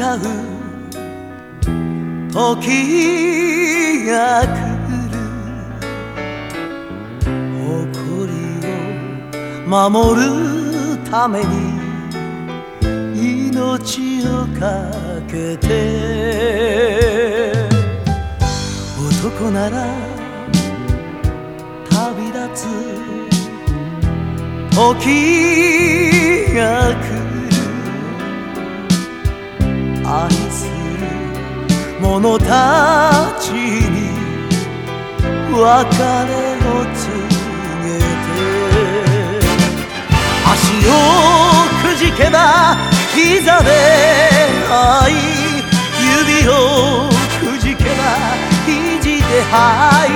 う時が来る誇りを守るために命をかけて男なら旅立つ。時愛する者たちに別れを告げて足をくじけば膝で愛指をくじけば肘で愛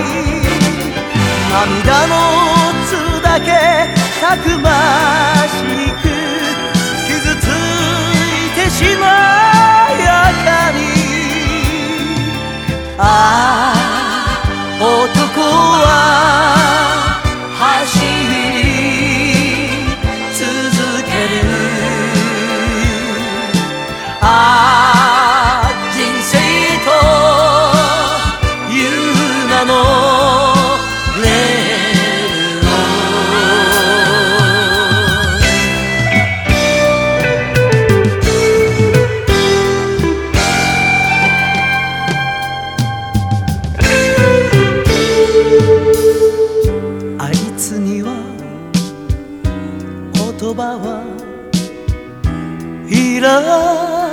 涙のつだけたくのレールを。あいつには言葉はいらない。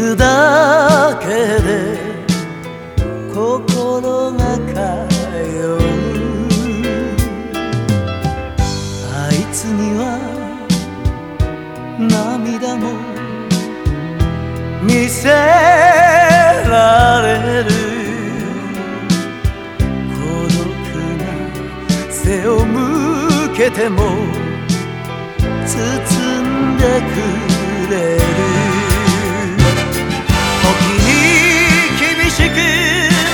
るだけで心が通う。あいつには涙も見せられる。孤独な背を向けても包んでくれる。に厳しく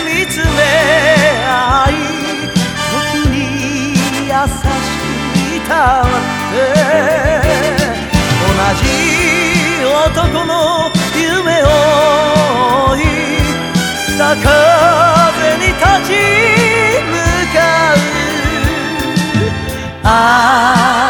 見つめ合い時に優しくいたわって同じ男の夢を追い北風に立ち向かうああ